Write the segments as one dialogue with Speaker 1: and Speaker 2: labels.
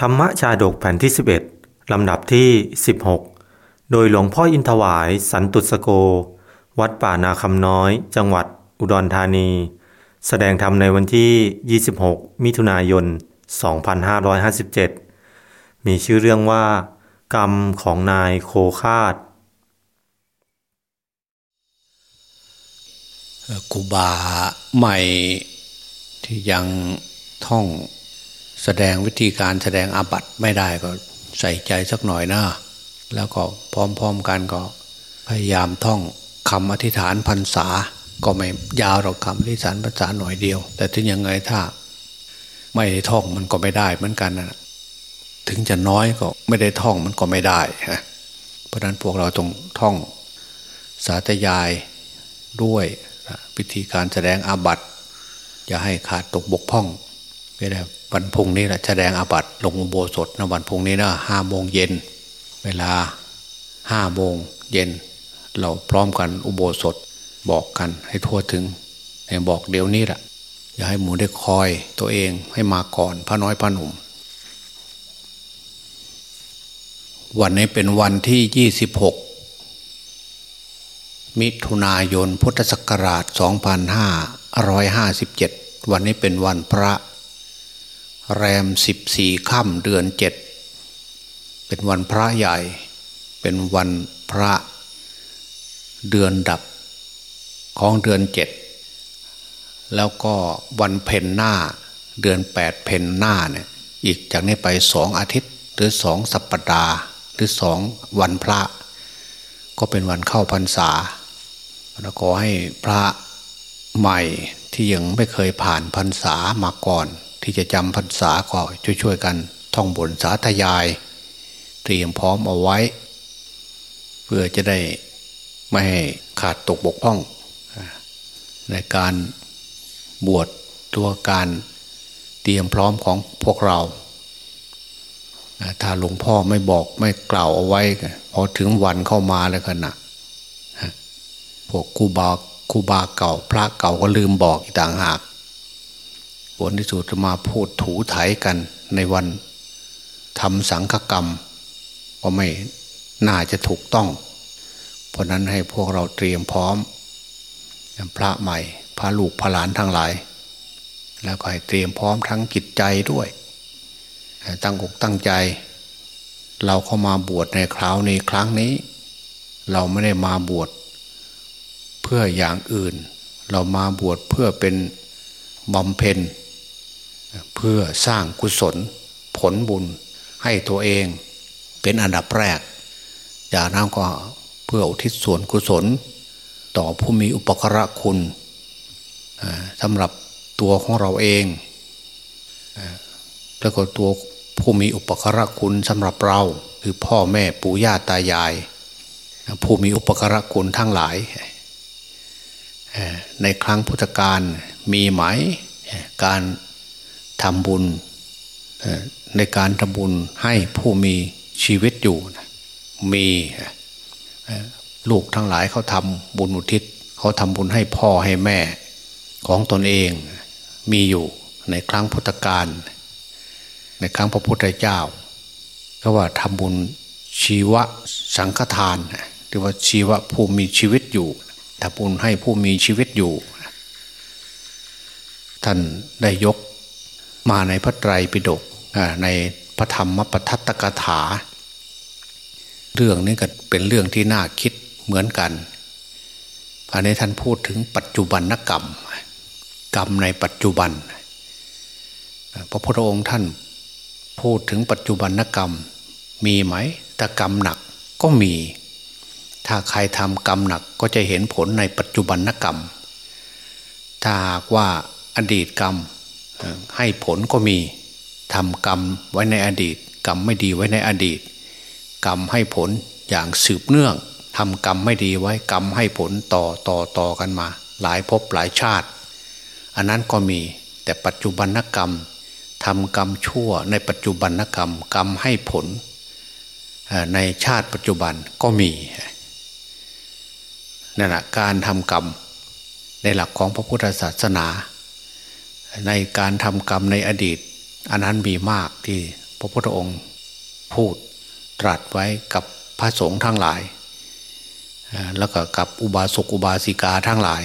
Speaker 1: ธรรมชาดกแผ่นที่ 11 ลำดับที่ 16 โดยหลวงพ่ออินทวายสันตุสโก วัดป่านาคำน้อย จังหวัดอุดรธานี แสดงธรรมในวันที่ 26 มิถุนายน 2557 มีชื่อเรื่องว่า กรรมของนายโคคาด
Speaker 2: กูบาใหม่ที่ยังท่อง แสดงวิธีการแสดงอาบัตไม่ได้ก็ใส่ใจสักหน่อยนะแล้วก็พร้อมๆกันก็พยายามท่องคำอธิษฐานพรรษา ก็ไม่ยาวหรอกคำอธิษฐานพรรษาหน่อยเดียว แต่ถึงยังไงถ้า ไม่ได้ท่องมันก็ไม่ได้เหมือนกันนะถึงจะน้อยก็ไม่ได้ท่องมันก็ไม่ได้ฮะเพราะนั้นพวกเราต้องท่อง สาธยายด้วยวิธีการแสดงอาบัตอย่าให้ขาดตกบกพร่อง ไม่ได้วันพุ่งนี้แหละแสดงอาบัตลงอุโบสถนะวันพุ่งนี้นะห้าโมงเย็นเวลาห้าโมงเย็น เราพร้อมกันอุโบสถบอกกันให้ทั่วถึงให้บอกเดี๋ยวนี้แหละอย่าให้หมูได้คอยตัวเองให้มาก่อนพระน้อยพระหนุ่ม วันนี้เป็นวันที่ยี่สิบหกมิถุนายนพุทธศักราช 2557 วันนี้เป็นวันพระ แรม14ค่ำเดือน7เป็นวันพระใหญ่ เป็นวันพระเดือนดับของเดือน7แล้วก็วันเพ็ญหน้าเดือน8เพ็ญหน้าเนี่ยอีกจากนี้ไปสองอาทิตย์หรือสองสัปปดาห์หรือสองวันพระ ก็เป็นวันเข้าพรรษาแล้วขอให้พระใหม่ที่ยังไม่เคยผ่านพรรษามาก่อน ที่จะจำพรรษาก็ช่วยๆกันท่องบนสาธยาย เตรียมพร้อมเอาไว้ เพื่อจะได้ไม่ให้ขาดตกบกพร่อง ในการบวชตัวการเตรียมพร้อมของพวกเราถ้าหลวงพ่อไม่บอกไม่กล่าวเอาไว้พอถึงวันเข้ามาแล้วกันนะพวกครูบาครูบาเก่าพระเก่าก็ลืมบอกอีกต่างหาก ผลที่สุดจะมาพูดถูไถกันในวันทำสังฆกรรมก็ไม่น่าจะถูกต้อง เพราะนั้นให้พวกเราเตรียมพร้อม พระใหม่ พระลูกพระหลานทั้งหลาย แล้วก็ให้เตรียมพร้อมทั้งจิตใจด้วย ตั้งอกตั้งใจ เราเข้ามาบวชในคราวนี้ครั้งนี้ เราไม่ได้มาบวชเพื่ออย่างอื่น เรามาบวชเพื่อเป็นบำเพ็ญ เพื่อสร้างกุศลผลบุญให้ตัวเองเป็นอันดับแรก จากนั้นก็เพื่ออุทิศส่วนกุศล ต่อผู้มีอุปกระคุณสำหรับตัวของเราเองแล้วก็ตัวผู้มีอุปกระคุณสำหรับเราคือพ่อแม่ปู่ย่าตายาย ผู้มีอุปกระคุณทั้งหลาย ในครั้งพุทธกาลมีไหมการ ทำบุญในการทำบุญให้ผู้มีชีวิตอยู่มีลูกทั้งหลายเขาทำบุญอุทิศเขาทำบุญให้พ่อให้แม่ของตนเองมีอยู่ในครั้งพุทธกาลในครั้งพระพุทธเจ้า ก็ว่าทำบุญชีวะสังฆทานหรือว่าชีวะผู้มีชีวิตอยู่ทำบุญให้ผู้มีชีวิตอยู่ ท่านได้ยก มาในพระไตรปิฎกในพระธรรมปทัตตกถา เรื่องนี้ก็เป็นเรื่องที่น่าคิดเหมือนกันภายในท่านพูดถึงปัจจุบันนกรรม กรรมในปัจจุบัน พระพุทธองค์ท่านพูดถึงปัจจุบันนกรรม มีไหมถ้ากรรมหนักก็มี ถ้าใครทำกรรมหนักก็จะเห็นผลในปัจจุบันนกรรม ถ้าหากว่าอดีตกรรม ให้ผลก็มีทำกรรมไว้ในอดีต กรรมไม่ดีไว้ในอดีต กรรมให้ผลอย่างสืบเนื่องทำกรรมไม่ดีไว้กรรมให้ผลต่อต่อต่อกันมา หลายภพหลายชาติ อันนั้นก็มีแต่ปัจจุบันนกรรมทำกรรมชั่วในปัจจุบันนกรรม กรรมให้ผลในชาติปัจจุบันก็มีนั่นแหละการทำกรรมในหลักของพระพุทธศาสนา ในการทำกรรมในอดีต อันนั้นมีมากที่พระพุทธองค์พูดตรัสไว้กับพระสงฆ์ทั้งหลาย แล้วก็กับอุบาสกอุบาสิกาทั้งหลาย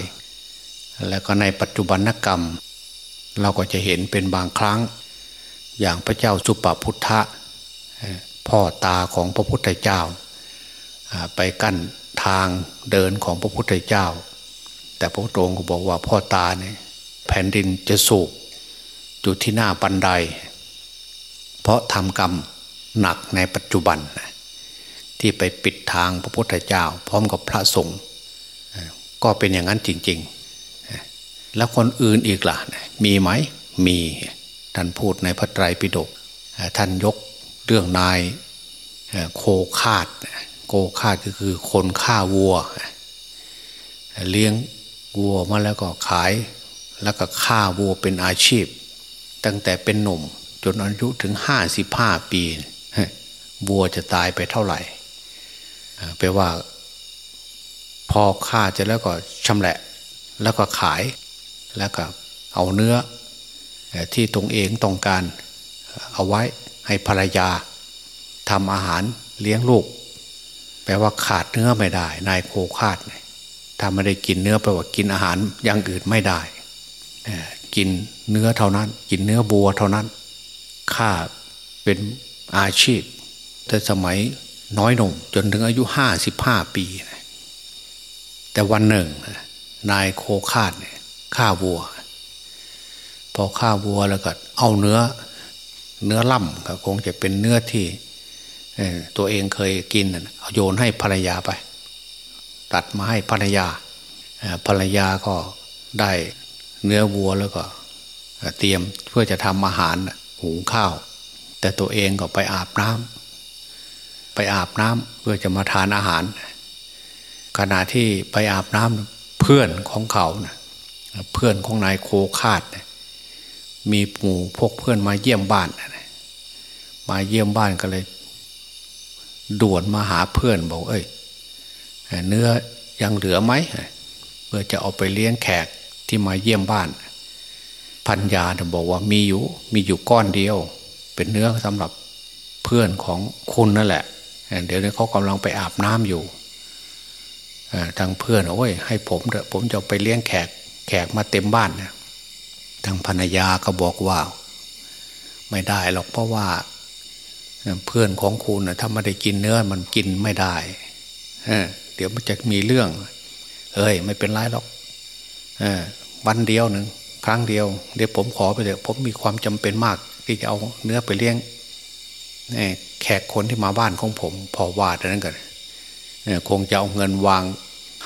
Speaker 2: แล้วก็ในปัจจุบันกรรม เราก็จะเห็นเป็นบางครั้ง อย่างพระเจ้าสุปพุทธะพ่อตาของพระพุทธเจ้า ไปกั้นทางเดินของพระพุทธเจ้า แต่พระพุทธองค์ก็บอกว่าพ่อตาเนี่ย แผ่นดินจะสูบอยู่ที่หน้าบันได เพราะทำกรรมหนักในปัจจุบัน ที่ไปปิดทางพระพุทธเจ้า พร้อมกับพระสงฆ์ก็เป็นอย่างนั้นจริง ๆ แล้วคนอื่นอีกล่ะ มีไหมมีท่านพูดในพระไตรปิฎกท่านยกเรื่องนายโคคาดโคคาดก็คือคนฆ่าวัว เลี้ยงวัวมาแล้วก็ขาย แล้วก็ฆ่าวัวเป็นอาชีพ ตั้งแต่เป็นหนุ่ม จนอายุถึงห้าสิบห้าปีวัวจะตายไปเท่าไหร่แปลว่า พอฆ่าจะแล้วก็ชำแหละ แล้วก็ขายแล้วก็เอาเนื้อที่ตรงเองต้องการเอาไว้ให้ภรรยาทำอาหารเลี้ยงลูก แปลว่าขาดเนื้อไม่ได้ นายโคขาดถ้าไม่ได้กินเนื้อแปลว่ากินอาหารอย่างอื่นไม่ได้ กินเนื้อเท่านั้น กินเนื้อบัวเท่านั้นข้าเป็นอาชีพ แต่สมัยน้อยหนุ่มจนถึงอายุห้าสิบห้าปี แต่วันหนึ่ง นายโคคาดเนี่ยฆ่าวัว พอฆ่าวัวแล้วก็เอาเนื้อ เนื้อล่ำก็คงจะเป็นเนื้อที่ตัวเองเคยกินเอาโยนให้ภรรยาไป ตัดมาให้ภรรยาภรรยาก็ได้ เนื้อวัวแล้วก็ เตรียมเพื่อจะทำอาหารหุงข้าว แต่ตัวเองก็ไปอาบน้ำไปอาบน้ำเพื่อจะมาทานอาหาร ขณะที่ไปอาบน้ำเพื่อนของเขานะเพื่อนของนายโคคาดมีหมู่พวกเพื่อนมาเยี่ยมบ้านมาเยี่ยมบ้านก็เลย ด่วนมาหาเพื่อนบอก เอ้ยเนื้อยังเหลือไหมเพื่อจะเอาไปเลี้ยงแขก ที่มาเยี่ยมบ้าน พัญญาบอกว่ามีอยู่ มีอยู่ก้อนเดียว เป็นเนื้อสำหรับเพื่อนของคุณนั่นแหละ เดี๋ยวนี้เขากำลังไปอาบน้ำอยู่ทางเพื่อนโอ้ยให้ผมเถอะผมจะไปเลี้ยงแขกแขกมาเต็มบ้านนะทางภรรยาก็บอกว่า ไม่ได้หรอกเพราะว่า เพื่อนของคุณนะถ้าไม่ได้กินเนื้อมันกินไม่ได้เดี๋ยวมันจะมีเรื่อง เอ้ย ไม่เป็นไรหรอก วันเดียวหนึ่งครั้งเดียวเดี๋ยวผมขอไปเถอะผมมีความจำเป็นมาก ที่จะเอาเนื้อไปเลี้ยงแขกคนที่มาบ้านของผม พอวาดนั้นกันคงจะเอาเงินวาง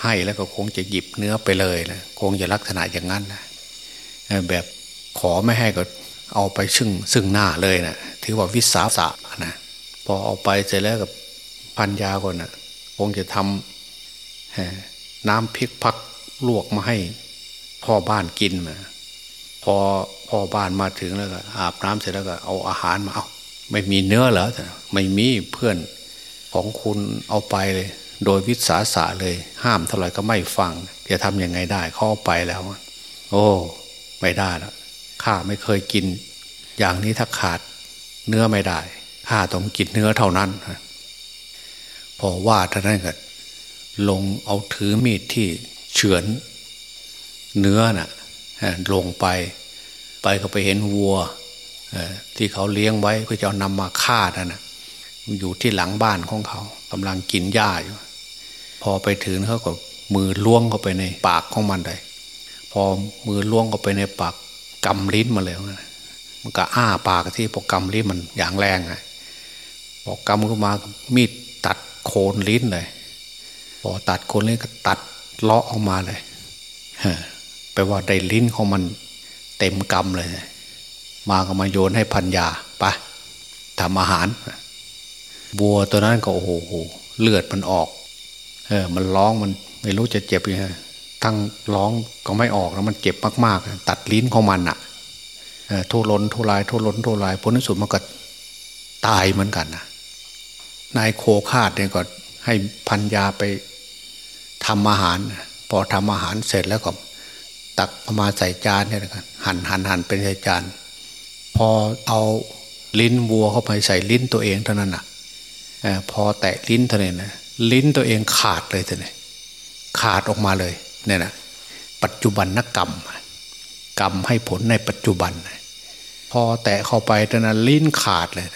Speaker 2: ให้แล้วก็คงจะหยิบเนื้อไปเลยนะคงจะลักษณะอย่างนั้นนะแบบขอไม่ให้ก็เอาไปซึ่งซึ่งหน้าเลยนะถือว่าวิสาสะนะพอเอาไปเสร็จแล้วกับพันยาก่อนนะคงจะทำน้ำพริกผักลวกมาให้ พ่อบ้านกินมาพอพ่อบ้านมาถึงแล้วก็อาบน้ำเสร็จแล้วก็เอาอาหารมาเอาไม่มีเนื้อเหรอไม่มีเพื่อนของคุณเอาไปเลย โดยวิสาสะเลย ห้ามเท่าไหร่ก็ไม่ฟัง จะทำยังไงได้เขาเอาไปแล้ว โอ้ ไม่ได้แล้วข้าไม่เคยกิน อย่างนี้ถ้าขาดเนื้อไม่ได้ข้าต้องกินเนื้อเท่านั้นพอว่าท่านนั้นก็ลงเอาถือมีดที่เฉือน เนื้อน่ะลงไป ไปก็ไปเห็นวัวที่เขาเลี้ยงไว้เพื่อจะนำมาฆ่านั่นนะอยู่ที่หลังบ้านของเขากำลังกินหญ้าอยู่ พอไปถึงเขาก็มือล้วงเข้าไปในปากของมันเลยพอมือล้วงเข้าไปในปากกำลิ้นมาเลยมันก็อ้าปากที่พอกำลิ้นมันอย่างแรงไงพอกำเข้ามามีดตัดโคนลิ้นเลย พอตัดโคนลิ้นก็ตัดเลาะออกมาเลย แปลว่าได้ลิ้นของมันเต็มกำเลย มาก็มาโยนให้พันยาไปทำอาหารบัวตัวนั้นก็โอ้โหเลือดมันออก เออ มันร้องมันไม่รู้จะเจ็บยังไงทั้งร้องก็ไม่ออกแล้วมันเจ็บมากๆ ตัดลิ้นของมันอะทุรนทุรายทุรนทุรายผลที่สุดมันก็ตายเหมือนกันนะนายโคคาดเนี่ยก็ให้พันยาไปทำอาหาร พอทำอาหารเสร็จแล้วก็ ตักมาใส่จานเนี่ยกันหั่นหั่นหั่นเป็นใส่จาน พอเอาลิ้นวัวเข้าไปใส่ลิ้นตัวเองเท่านั้นอะพอแตะลิ้นเท่านั้นนะลิ้นตัวเองขาดเลยเท่านั้นขาดออกมาเลยเนี่ยนะปัจจุบันนกรรม กรรมให้ผลในปัจจุบัน พอแตะเข้าไปเท่านั้นลิ้นขาดเลย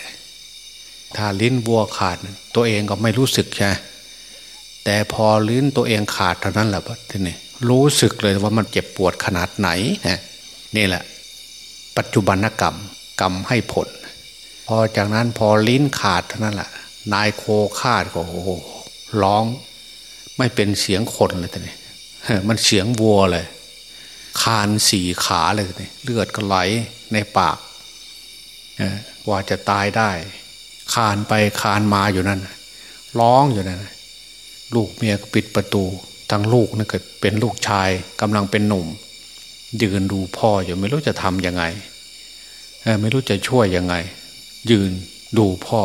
Speaker 2: ถ้าลิ้นวัวขาดตัวเองก็ไม่รู้สึกใช่แต่พอลิ้นตัวเองขาดเท่านั้นแหละทีนี้ รู้สึกเลยว่ามันเจ็บปวดขนาดไหนนะนี่แหละ ปัจจุบันกรรมกรรมให้ผล พอจากนั้นพอลิ้นขาดเท่านั้นแหละนายโคขาดก็โอ้โหร้อง ไม่เป็นเสียงคนเลยทีนี้มันเสียงวัวเลย คานสี่ขาเลยทีนี้เลือดก็ไหลในปากว่าจะตายได้ คานไปคานมาอยู่นั่นร้องอยู่นั่นลูกเมียก็ปิดประตู ทั้งลูกนี่เกิดเป็นลูกชายกำลังเป็นหนุ่ม ยืนดูพ่ออยู่ไม่รู้จะทำยังไงไม่รู้จะช่วยยังไง ยืนดูพ่อ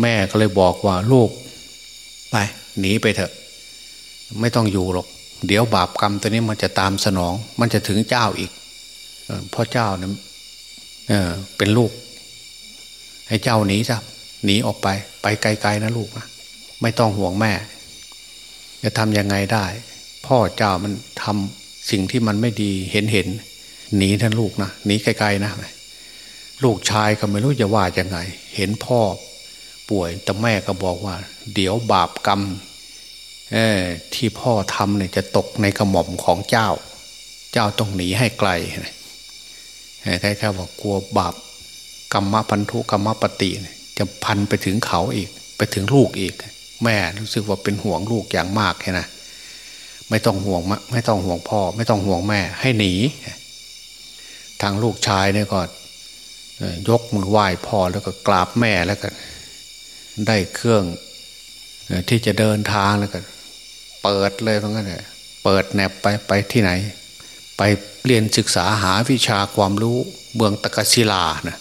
Speaker 2: แม่ก็เลยบอกว่าลูก ไป หนีไปเถอะ ไม่ต้องอยู่หรอก เดี๋ยวบาปกรรมตัวนี้มันจะตามสนอง มันจะถึงเจ้าอีกพ่อเจ้าเนี่ยเเป็นลูก ให้เจ้าหนีซะหนีออกไป ไปไกลๆนะลูกนะไม่ต้องห่วงแม่ จะทำยังไงได้ พ่อเจ้ามันทำสิ่งที่มันไม่ดีเห็นเห็นหนีท่านลูกนะหนีไกลๆนะลูกชายก็ไม่รู้จะว่ายังไง เห็นพ่อป่วยแต่แม่ก็บอกว่า เดี๋ยวบาปกรรมที่พ่อทำเนี่ยจะตกในกระหม่อมของเจ้า เจ้าต้องหนีให้ไกลใครๆบอกกลัวบาปกรรมพันธุกรรมปฏิจะพันไปถึงเขาอีก ไปถึงลูกอีก แม่รู้สึกว่าเป็นห่วงลูกอย่างมากแค่นะไม่ต้องห่วงไม่ต้องห่วงพ่อ ไม่ต้องห่วงแม่ ให้หนี ทางลูกชายเนี่ยก็ยกมือไหว้พ่อแล้วก็กราบแม่แล้วก็ได้เครื่องที่จะเดินทางแล้วก็ เปิดเลยตรงนั้นเลยเปิดแนบไปไปที่ไหน ไปเรียนศึกษาหาวิชาความรู้เมืองตะกศิลานะ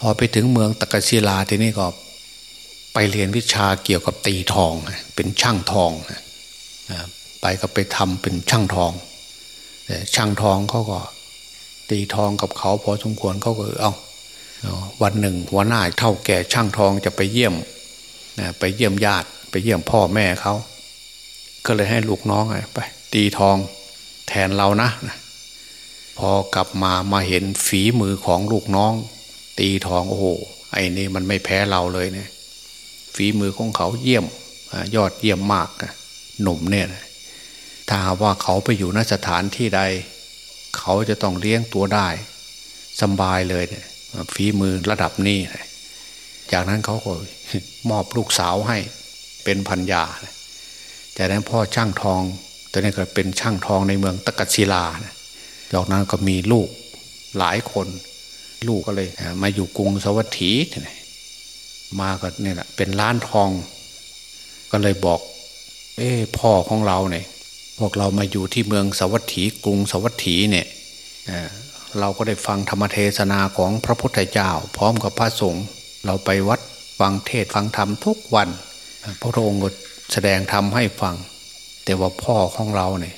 Speaker 2: พอไปถึงเมืองตะกศิลาทีนี้ก็ ไปเรียนวิชาเกี่ยวกับตีทอง เป็นช่างทองไปก็ไปทำเป็นช่างทองช่างทองเขาก็ ตีทองกับเขาพอสมควรเขาก็เอาวันหนึ่งหัวหน้าเท่าแก่ช่างทองจะไปเยี่ยมไปเยี่ยมญาติ ไปเยี่ยมพ่อแม่เขาก็เลยให้ลูกน้องไป ตีทองแทนเรานะพอกลับมามาเห็นฝีมือของลูกน้อง ตีทองโอ้โหไอ้นี่มันไม่แพ้เราเลยเนี่ย ฝีมือของเขาเยี่ยมยอดเยี่ยมมากหนุ่มเนี่ยถ้าว่าเขาไปอยู่นสถานที่ใด เขาจะต้องเลี้ยงตัวได้สบายเลยเนี่ยฝีมือระดับนี้ จากนั้นเขาก็มอบลูกสาวให้เป็นพันยาจากนั้นพ่อช่างทองตอนนี้ก็เป็นช่างทองในเมืองตะกัศิลาจากนั้นก็มีลูกหลายคน ลูกก็เลยมาอยู่กรุงสวัสดี มาก็เนี่ยแหละเป็นล้านทอง ก็เลยบอก เอ้พ่อของเราเนี่ยพวกเรามาอยู่ที่เมืองสวัสดีกรุงสวัสดีเนี่ยเราก็ได้ฟังธรรมเทศนาของพระพุทธเจ้า พร้อมกับพระสงฆ์เราไปวัดฟังเทศฟังธรรมทุกวัน พระองค์แสดงธรรมให้ฟัง แต่ว่าพ่อของเราเนี่ย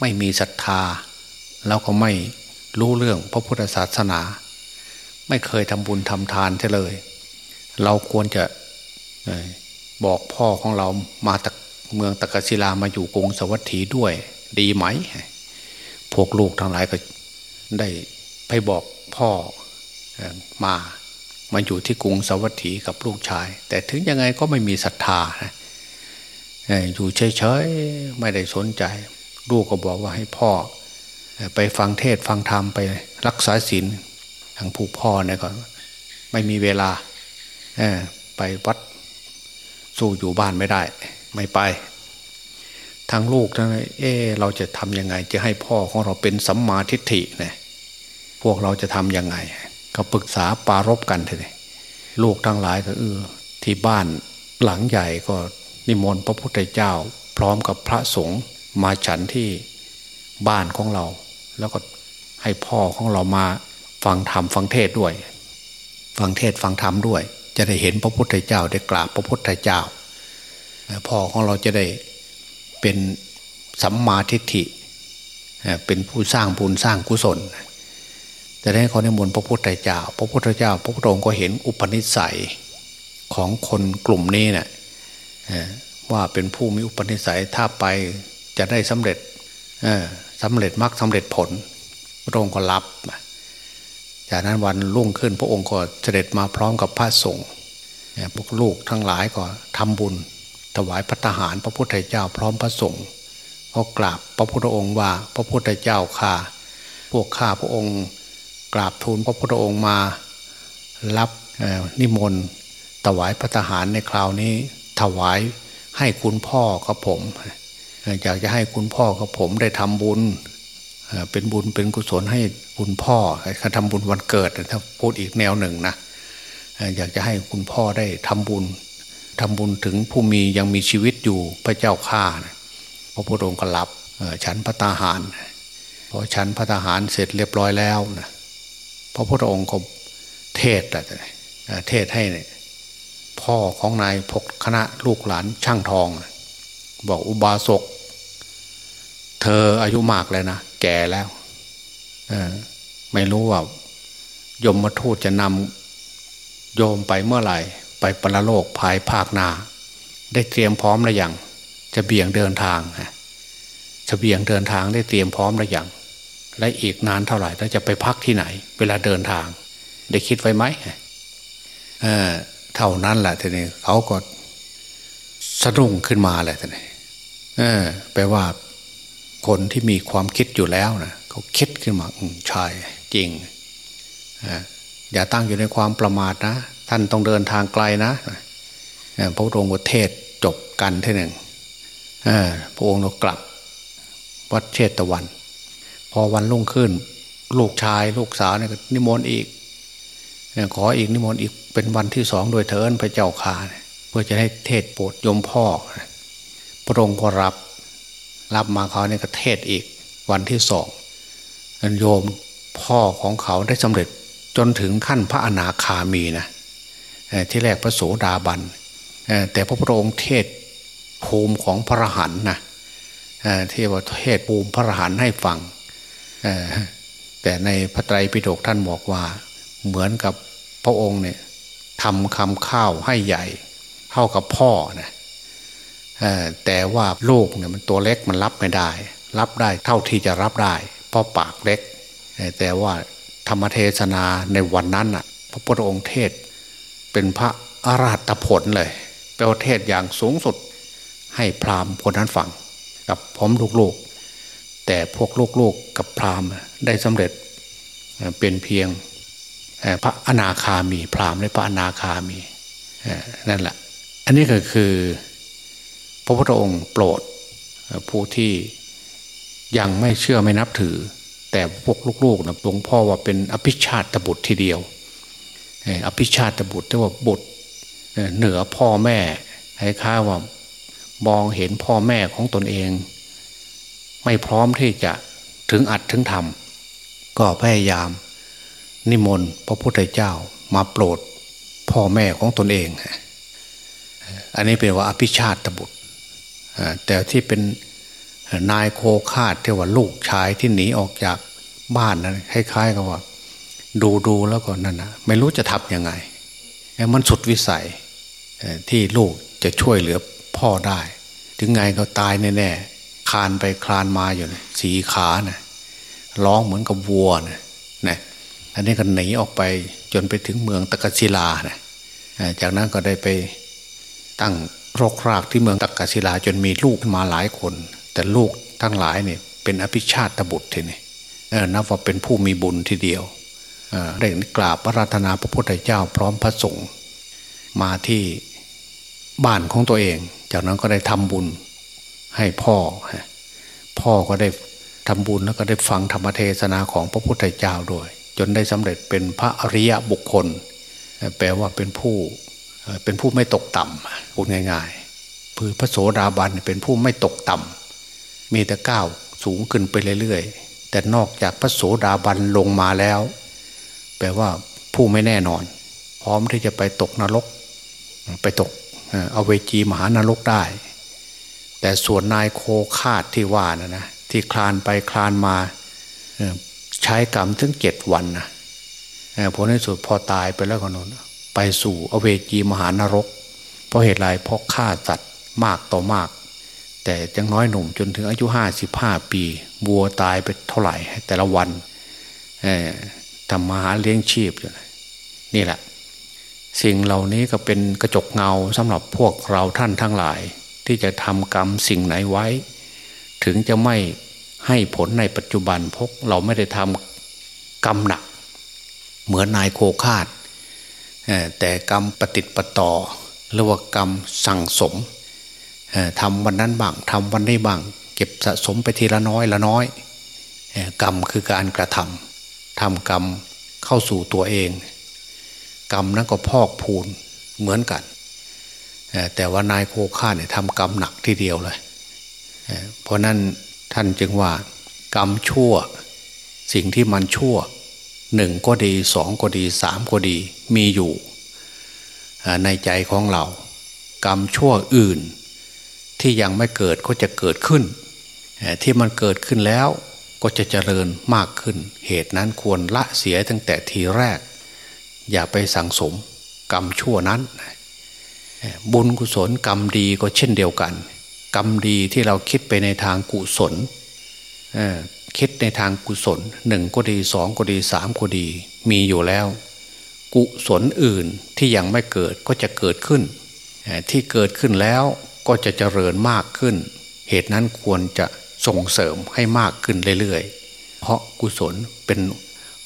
Speaker 2: ไม่มีศรัทธา แล้วก็ไม่รู้เรื่องพระพุทธศาสนา ไม่เคยทำบุญทำทานเลย เราควรจะบอกพ่อของเรามาจากเมืองตะกศิลามาอยู่กรุงสวัสดีด้วย ดีไหม พวกลูกทั้งหลายก็ได้ไปบอกพ่อมามาอยู่ที่กรุงสวัสดีกับลูกชาย แต่ถึงยังไงก็ไม่มีศรัทธานะอยู่เฉยๆไม่ได้สนใจ ลูกก็บอกว่าให้พ่อ ไปฟังเทศฟังธรรมไปรักษาศีลทางผู้พ่อเนี่ยก็ไม่มีเวลา ไปวัดสู้อยู่บ้านไม่ได้ ไม่ไปทางลูกทั้งเออเราจะทำยังไง จะให้พ่อของเราเป็นสัมมาทิฏฐิเนี่ยพวกเราจะทำยังไง ก็ปรึกษาปารบกันเลยลูกทั้งหลายก็เออที่บ้านหลังใหญ่ก็นิมนต์พระพุทธเจ้า พร้อมกับพระสงฆ์มาฉันที่บ้านของเรา แล้วก็ให้พ่อของเรามาฟังธรรมฟังเทศด้วย ฟังเทศฟังธรรมด้วย จะได้เห็นพระพุทธเจ้าได้กราบพระพุทธเจ้าพ่อของเราจะได้เป็นสัมมาทิฏฐิเป็นผู้สร้างบุญสร้างกุศลแต่แต่ให้เขานิมนพระพุทธเจ้า พระพุทธเจ้า พระพุทธองค์ก็เห็นอุปนิสัยของคนกลุ่มนี้เนะ่ยว่าเป็นผู้มีอุปนิสัยถ้าไปจะได้สำเร็จสำเร็จมรรคสาเร็จผลพระองค์ก็รับ จากนั้นวันรุ่งขึ้นพระองค์ก็เสด็จมาพร้อมกับพระสงฆ์พวกลูกทั้งหลายก็ทำบุญ ถวายพระทหารพระพุทธเจ้าพร้อมพระสงฆ์เขากราบพระพุทธองค์ว่าพระพุทธเจ้าข้าพวกข้าพระองค์กราบทูลพระพุทธองค์มา รับนิมนต์ถวายพระทหารในคราวนี้ ถวายให้คุณพ่อกับผมอยากจะให้คุณพ่อกับผมได้ทำบุญ เป็นบุญเป็นกุศลให้คุณพ่อเขาทำบุญวันเกิดถ้าพูดอีกแนวหนึ่งนะอยากจะให้คุณพ่อได้ทำบุญทำบุญถึงผู้มียังมีชีวิตอยู่พระเจ้าข้าพระพุทธองค์ก็รับฉันพระตาหารพอฉันพระทหารเสร็จเรียบร้อยแล้วนะพระพุทธองค์ก็เทศเทศให้พ่อของนายพกคณะลูกหลานช่างทอง บอกอุบาสก เธออายุมากเลยนะแก่แล้วไม่รู้ว่ายมมาทูตจะนำโยมไปเมื่อไหร่ ไปปรโลกภายภาคนาได้เตรียมพร้อมหรือยังจะเบี่ยงเดินทางจะเบี่ยงเดินทางได้เตรียมพร้อมหรือยังและอีกนานเท่าไหร่แล้วจะไปพักที่ไหน เวลาเดินทาง ได้คิดไว้ไหมเเท่านั้นแหละทีนี้เขาก็สะดุ้งขึ้นมาเลยทีนี้เออแปลว่า คนที่มีความคิดอยู่แล้วนะเขาคิดขึ้นมาอืมใช่จริงอย่าตั้งอยู่ในความประมาทนะ ท่านต้องเดินทางไกลนะพระองค์เทศจบกันที่หนึ่งพระองค์กลับ วัดเชตวัน พอวันรุ่งขึ้น ลูกชายลูกสาวเนี่ยนิมนต์อีกขออีกนิมนต์อีกเป็นวันที่สองโดยเทินพระเจ้าข่าเพื่อจะให้เทศโปรดยมพ่อพระองค์ก็รับ รับมาเขาเนี่ยก็เทศอีกวันที่สองนโยมพ่อของเขาได้สำเร็จจนถึงขั้นพระอนาคามีนะที่แรกพระโสดาบันแต่พระพุทธองค์เทศภูมิของพระหันนะที่ว่าเทศภูมิพระหันให้ฟังแต่ในพระไตรปิฎกท่านบอกว่าเหมือนกับพระองค์เนี่ยทำคำข้าวให้ใหญ่ เท่ากับพ่อนะ แต่ว่าลูกเนี่ยมันตัวเล็กมันรับไม่ได้ รับได้เท่าที่จะรับได้ เพราะปากเล็ก แต่ว่าธรรมเทศนาในวันนั้นอะ พระพุทธองค์เทศเป็นพระอรหัตผลเลยแปลว่าเทศอย่างสูงสุดให้พราหมณ์คนนั้นฟังกับพร้อมลูกๆ แต่พวกลูกๆกับพราหมณ์ได้สำเร็จเป็นเพียงพระอนาคามี พราหมณ์และพระอนาคามีนั่นแหละ อันนี้ก็คือ พระพุทธองค์โปรดผู้ที่ยังไม่เชื่อไม่นับถือ แต่พวกลูกๆนะหลวงพ่อว่าเป็นอภิชาติบุตรทีเดียว อภิชาติบุตรที่ว่าบุตรเหนือพ่อแม่ให้ข้าว่ามองเห็นพ่อแม่ของตนเอง ไม่พร้อมที่จะถึงอัดถึงทำก็พยายาม นิมนต์พระพุทธเจ้ามาโปรดพ่อแม่ของตนเอง อันนี้เป็นว่าอภิชาติบุตร แต่ที่เป็นนายโคคาดที่ว่าลูกชายที่หนีออกจากบ้านนั้นคล้ายๆกับว่า ดูดูแล้วก็นั่นนะไม่รู้จะทำยังไง มันสุดวิสัยที่ลูกจะช่วยเหลือพ่อได้ ถึงไงก็ตายแน่ๆคลานไปคลานมาอยู่นะสีขานะ่ะร้องเหมือนกับวัวนะนะอันนี้ก็หนีออกไปจนไปถึงเมืองตะกศิลานะจากนั้นก็ได้ไปตั้ง รกรากที่เมืองตักกศิลาจนมีลูกมาหลายคน แต่ลูกทั้งหลายเนี่ยเป็นอภิชาติบุตรทีนี่นับว่าเป็นผู้มีบุญทีเดียวได้กราบพระราธนาพระพุทธเจ้าพร้อมพระสงฆ์มาที่บ้านของตัวเอง จากนั้นก็ได้ทำบุญให้พ่อ พ่อก็ได้ทำบุญแล้วก็ได้ฟังธรรมเทศนาของพระพุทธเจ้าด้วย จนได้สำเร็จเป็นพระอริยบุคคล แปลว่าเป็นผู้ เป็นผู้ไม่ตกต่ำพูดง่ายๆคือพระโสดาบันเป็นผู้ไม่ตกต่ำมีแต่ก้าวสูงขึ้นไปเรื่อยๆ แต่นอกจากพระโสดาบันลงมาแล้ว แปลว่าผู้ไม่แน่นอน พร้อมที่จะไปตกนรก ไปตกเอาเวจีมหานรกได้ แต่ส่วนนายโคคาดที่ว่านะนะที่คลานไปคลานมาใช้กรรมถึงเจ็ดวันนะผลในสุดพอตายไปแล้วก็นน ไปสู่อเวจีมหานรก เพราะเหตุไรเพราะฆ่าสัตว์มากต่อมาก แต่ยังน้อยหนุ่มจนถึงอายุห้าสิบห้าปีวัวตายไปเท่าไหร่ แต่ละวันทำมาหาเลี้ยงชีพอยู่นี่แหละ สิ่งเหล่านี้ก็เป็นกระจกเงาสำหรับพวกเราท่านทั้งหลาย ที่จะทำกรรมสิ่งไหนไว้ ถึงจะไม่ให้ผลในปัจจุบันพกเราไม่ได้ทำกรรมหนัก เหมือนนายโคคาด แต่กรรมปฏิปต่อหรือว่ากรรมสั่งสมทำวันนั้นบ้างทำวันนี้บ้าง เก็บสะสมไปทีละน้อยละน้อย กรรมคือการกระทำทำกรรมเข้าสู่ตัวเอง กรรมนั้นก็พอกพูนเหมือนกัน แต่ว่านายโคฆ่าเนี่ยทำกรรมหนักทีเดียวเลย เพราะนั้นท่านจึงว่ากรรมชั่ว สิ่งที่มันชั่ว หนึ่งก็ดีสองก็ดีสามก็ดีมีอยู่ในใจของเรา กรรมชั่วอื่น ที่ยังไม่เกิดก็จะเกิดขึ้น ที่มันเกิดขึ้นแล้วก็จะเจริญมากขึ้น เหตุนั้นควรละเสียตั้งแต่ทีแรก อย่าไปสั่งสมกรรมชั่วนั้น บุญกุศลกรรมดีก็เช่นเดียวกัน กรรมดีที่เราคิดไปในทางกุศล คิดในทางกุศลหนึ่งก็ดีสองก็ดีสามก็ดี มีอยู่แล้ว กุศลอื่นที่ยังไม่เกิดก็จะเกิดขึ้น ที่เกิดขึ้นแล้วก็จะเจริญมากขึ้น เหตุนั้นควรจะส่งเสริมให้มากขึ้นเรื่อยๆ เพราะกุศลเป็น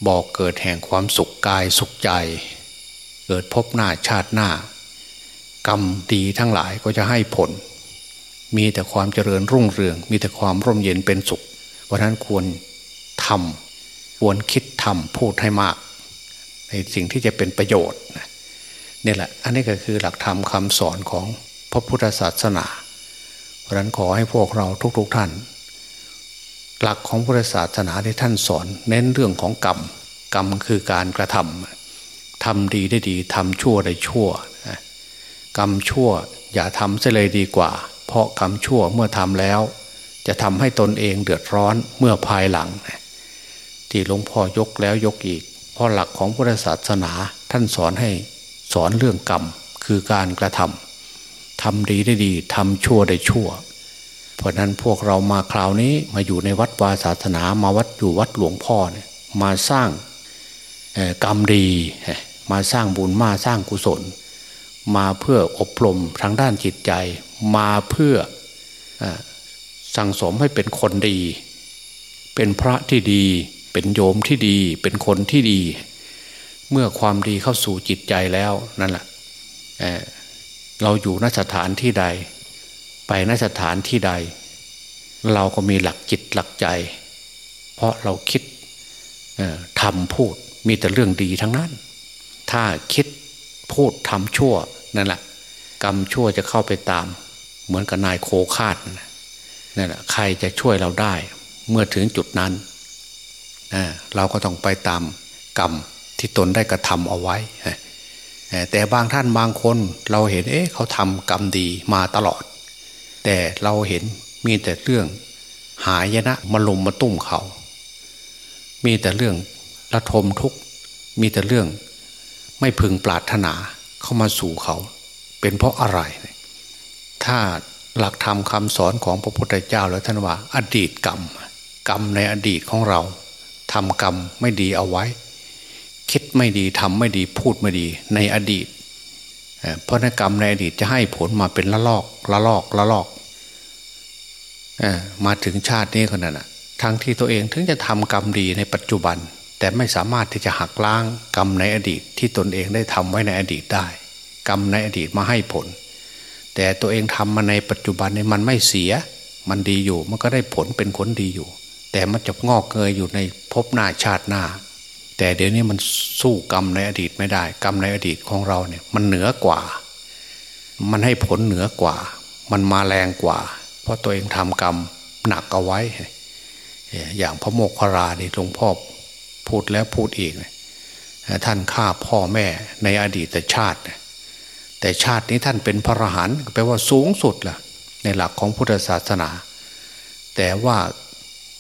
Speaker 2: บ่อกเกิดแห่งความสุขกายสุขใจ เกิดพบหน้าชาติหน้า กรรมดีทั้งหลายก็จะให้ผล มีแต่ความเจริญรุ่งเรือง มีแต่ความร่มเย็นเป็นสุข ราะนั้นควรทำควรคิดทำพูดให้มาก ในสิ่งที่จะเป็นประโยชน์นี่แหละ อันนี้ก็คือหลักธรรมคำสอนของพระพุทธศาสนา เพราะนั้นขอให้พวกเราทุกๆทท่าน หลักของพุทธศาสนาที่ท่านสอน เน้นเรื่องของกรรม กรรมคือการกระทำทำดีได้ดีทำชั่วได้ชั่ว กรรมชั่วอย่าทำเสียเลยดีกว่า เพราะกรรมชั่วเมื่อทำแล้ว จะทำให้ตนเองเดือดร้อนเมื่อภายหลัง ที่หลวงพ่อยกแล้วยกอีก เพราะหลักของพุทธศาสนาท่านสอนให้สอนเรื่องกรรมคือการกระทำทำดีได้ดีทำชั่วได้ชั่ว เพราะนั้นพวกเรามาคราวนี้มาอยู่ในวัดวาศาสนามาวัดอยู่วัดหลวงพ่อเนี่ยมาสร้างกรรมดี มาสร้างบุญมาสร้างกุศล มาเพื่ออบรมทางด้านจิตใจ มาเพื่อ สั่งสมให้เป็นคนดี เป็นพระที่ดี เป็นโยมที่ดี เป็นคนที่ดี เมื่อความดีเข้าสู่จิตใจแล้วนั่นแหละเเราอยู่นสถานที่ใด ไปนสถานที่ใด เราก็มีหลักจิตหลักใจ เพราะเราคิดทำพูดมีแต่เรื่องดีทั้งนั้น ถ้าคิดพูดทำชั่วนั่นแหละกรรมชั่วจะเข้าไปตาม เหมือนกับนายโคคาดนั่ นแหละใครจะช่วยเราได้ เมื่อถึงจุดนั้นเราก็ต้องไปตามกรรมที่ตนได้กระทำเอาไว้ แต่บางท่านบางคนเราเห็น เอ๊ะเขาทำกรรมดีมาตลอด แต่เราเห็นมีแต่เรื่องหายนะมาลุมมาตุ้มเขา มีแต่เรื่องระทมทุกมีแต่เรื่องไม่พึงปรารถนาเข้ามาสู่เขา เป็นเพราะอะไร ถ้า หลักธรรมคำสอนของพระพุทธเจ้าแล้วท่านว่า อดีตกรรม กรรมในอดีตของเราทำกรรมไม่ดีเอาไว้ คิดไม่ดีทำไม่ดีพูดไม่ดีในอดีต เพราะนกรรมในอดีตจะให้ผลมาเป็นละลอกละลอกละลอกมาถึงชาตินี้ขนนั้นทั้งที่ตัวเองถึงจะทำกรรมดีในปัจจุบัน แต่ไม่สามารถที่จะหักล้างกรรมในอดีตที่ตนเองได้ทำไว้ในอดีตได้ กรรมในอดีตมาให้ผล แต่ตัวเองทำมาในปัจจุบันนี้มันไม่เสีย มันดีอยู่ มันก็ได้ผลเป็นผลดีอยู่ แต่มันจะงอกเงยอยู่ในภพหน้าชาติหน้า แต่เดี๋ยวนี้มันสู้กรรมในอดีตไม่ได้ กรรมในอดีตของเราเนี่ยมันเหนือกว่า มันให้ผลเหนือกว่า มันมาแรงกว่า เพราะตัวเองทำกรรมหนักเอาไว้ อย่างพระโมคคารานี่หลวงพ่อพูดแล้วพูดอีก ท่านฆ่าพ่อแม่ในอดีตชาติ แต่ชาตินี้ท่านเป็นพระอรหันต์แปลว่าสูงสุดล่ะ ในหลักของพุทธศาสนา แต่ว่า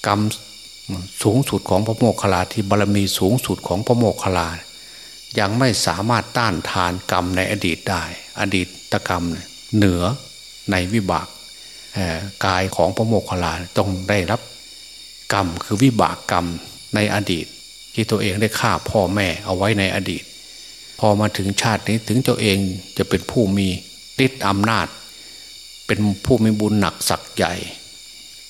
Speaker 2: กรรมสูงสุดของพระโมคคัลลาที่บารมีสูงสุดของพระโมคคัลลา ยังไม่สามารถต้านทานกรรมในอดีตได้ อดีตกรรมเหนือในวิบากกายของพระโมคคัลลาต้องได้รับกรรมคือวิบากกรรมในอดีต ที่ตัวเองได้ฆ่าพ่อแม่เอาไว้ในอดีต พอมาถึงชาตินี้ถึงตัวเองจะเป็นผู้มีฤทธิ์อำนาจ เป็นผู้มีบุญหนักสักใหญ่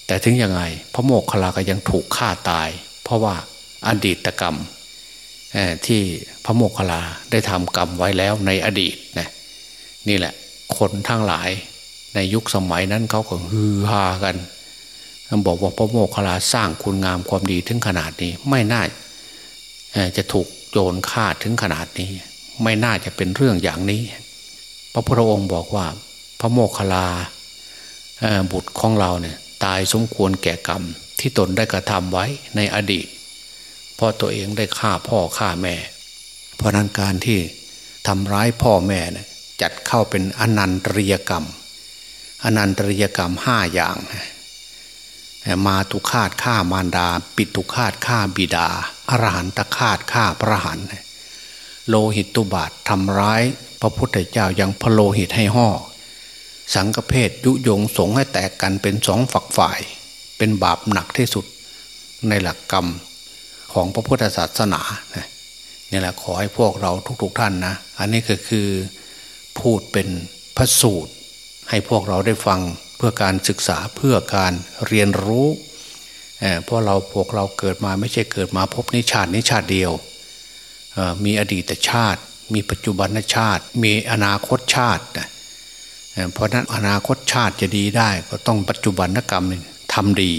Speaker 2: แต่ถึงยังไง พระโมคคัลาก็ยังถูกฆ่าตาย เพราะว่าอดีตกรรมที่พระโมคคลาได้ทำกรรมไว้แล้วในอดีตนะนี่แหละ คนทั้งหลายในยุคสมัยนั้นเขาก็ฮือฮากันบอกว่าพระโมคคลาสร้างคุณงามความดีถึงขนาดนี้ไม่น่าจะถูกโจรฆ่าถึงขนาดนี้ ไม่น่าจะเป็นเรื่องอย่างนี้ พระพุทธองค์บอกว่า พระโมคคัลลาบุตรของเราเนี่ยตายสมควรแก่กรรม ที่ตนได้กระทำไว้ในอดีตเพราะตัวเองได้ฆ่าพ่อฆ่าแม่ เพราะนั้นการที่ทำร้ายพ่อแม่เนี่ยจัดเข้าเป็นอนันตริยกรรม อนันตริยกรรมห้าอย่างมาตุคาตฆ่ามารดา ปิตุคาตฆ่าบิดาอรหันตคาตฆ่าพระหัน โลหิตตุบาททำร้าย พระพุทธเจ้ายังพโลหิตให้ห่อสังฆเพศยุยงสงให้แตกกันเป็นสองฝักฝ่าย เป็นบาปหนักที่สุดในหลักกรรมของพระพุทธศาสนานี่แหละขอให้พวกเราทุกๆทท่านนะ อันนี้ก็คือพูดเป็นพระสูตร ให้พวกเราได้ฟังเพื่อการศึกษาเพื่อการเรียนรู้เพราะเราพวกเราเกิดมาไม่ใช่เกิดมาพบนิชาตินิชาติเดียว มีอดีตชาติ มีปัจจุบันชาติ มีอนาคตชาติเพราะนั้นอนาคตชาติจะดีได้ ก็ต้องปัจจุบันกรรมทำดี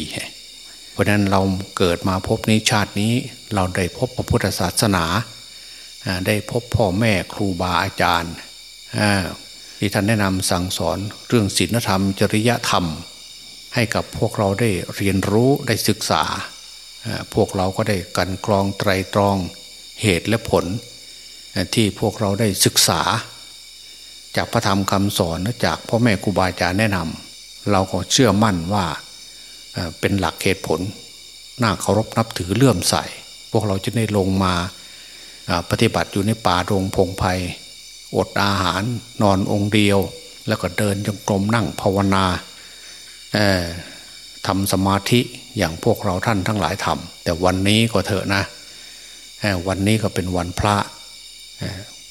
Speaker 2: เพราะนั้นเราเกิดมาพบนี้ชาตินี้เราได้พบพระพุทธศาสนา ได้พบพ่อแม่ครูบาอาจารย์ที่ท่านแนะนำสั่งสอนเรื่องศีลธรรม จริยธรรม ให้กับพวกเราได้เรียนรู้ได้ศึกษา พวกเราก็ได้กันกรองไตรตรอง เหตุและผล ที่พวกเราได้ศึกษา จากพระธรรมคำสอนจากพ่อแม่ครูบาอาจารย์แนะนำเราก็เชื่อมั่นว่าเป็นหลักเหตุผลน่าเคารพนับถือเลื่อมใสพวกเราจะได้ลงมาปฏิบัติอยู่ในป่าโรงพงไพ่อดอาหารนอนองค์เดียว แล้วก็เดินจงกรมนั่งภาวนาทำสมาธิอย่างพวกเราท่านทั้งหลายทำแต่วันนี้ก็เถอะนะ วันนี้ก็เป็นวันพระ